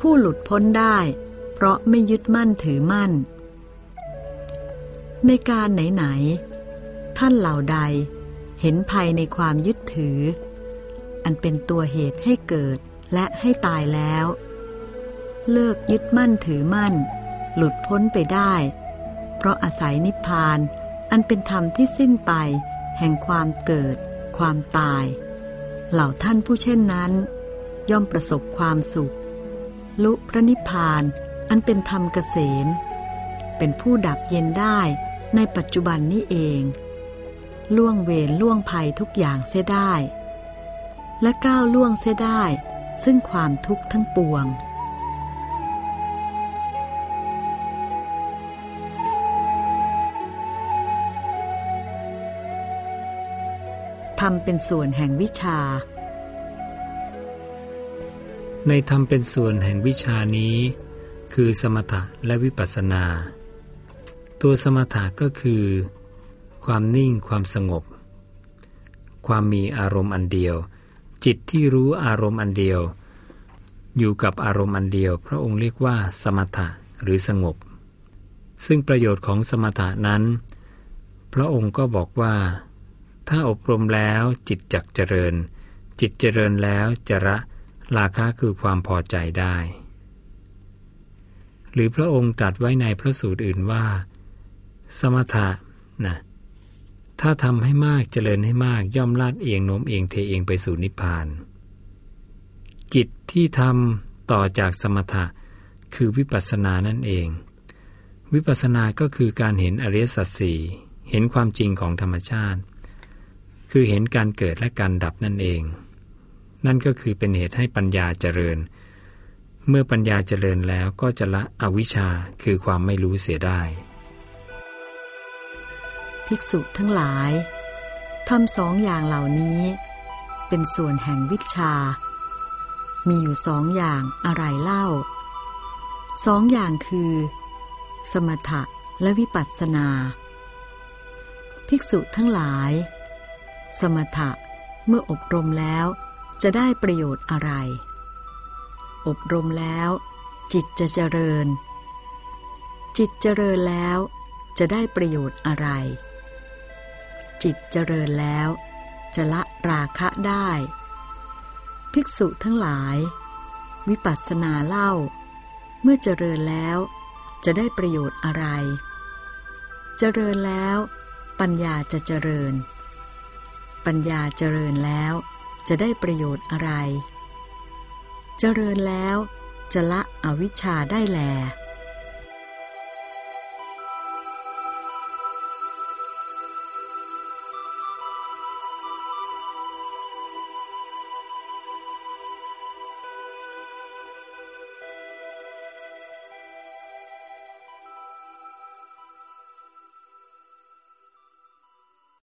ผู้หลุดพ้นได้ เพราะไม่ยึดมั่นถือมั่น ในการไหนๆท่านเหล่าใดเห็นภัยในความยึดถือ อันเป็นตัวเหตุให้เกิดและให้ตายแล้ว เลิกยึดมั่นถือมั่น หลุดพ้นไปได้ เพราะอาศัยนิพพาน อันเป็นธรรมที่สิ้นไป แห่งความเกิด ความตาย เหล่าท่านผู้เช่นนั้น ย่อมประสบความสุข ลุพระนิพพาน อันเป็นธรรมเกษม เป็นผู้ดับเย็นได้ในปัจจุบันนี้เอง ล่วงเวรล่วงภัยทุกอย่างเสียได้ และก้าวล่วงเสียได้ ซึ่งความทุกข์ทั้งปวงทำเป็นส่วนแห่งวิชา ในธรรมเป็นส่วนแห่งวิชานี้ คือสมถะและวิปัสสนา ตัวสมถะก็คือ ความนิ่งความสงบ ความมีอารมณ์อันเดียว จิตที่รู้อารมณ์อันเดียว อยู่กับอารมณ์อันเดียว พระองค์เรียกว่าสมถะหรือสงบ ซึ่งประโยชน์ของสมถะนั้น พระองค์ก็บอกว่า ถ้าอบรมแล้วจิตจักเจริญ จิตเจริญแล้วจะระ ราคะคือความพอใจได้ หรือพระองค์ตรัสไว้ในพระสูตรอื่นว่า สมถะนะถ้าทำให้มากเจริญให้มากย่อมลาดเอียงโน้มเอียงเทเองไปสู่นิพพาน กิจที่ทำต่อจากสมถะคือวิปัสสนานั่นเอง วิปัสสนาก็คือการเห็นอริยสัจสี่เห็นความจริงของธรรมชาติ คือเห็นการเกิดและการดับนั่นเอง นั่นก็คือเป็นเหตุให้ปัญญาเจริญ เมื่อปัญญาเจริญแล้วก็จะละอวิชชาคือความไม่รู้เสียได้ ภิกษุทั้งหลายทำสองอย่างเหล่านี้ เป็นส่วนแห่งวิชา มีอยู่สองอย่างอะไรเล่า สองอย่างคือ สมถะและวิปัสสนา ภิกษุทั้งหลาย สมถะเมื่ออบรมแล้ว จะได้ประโยชน์อะไร อบรมแล้ว จิตจะเจริญ จิตเจริญแล้ว จะได้ประโยชน์อะไร จิตเจริญแล้ว จะละราคะได้ ภิกษุทั้งหลาย วิปัสสนาเล่า เมื่อเจริญแล้ว จะได้ประโยชน์อะไร เจริญแล้ว ปัญญาจะเจริญ ปัญญาเจริญแล้ว จะได้ประโยชน์อะไร เจริญแล้วจะละอวิชชาได้แล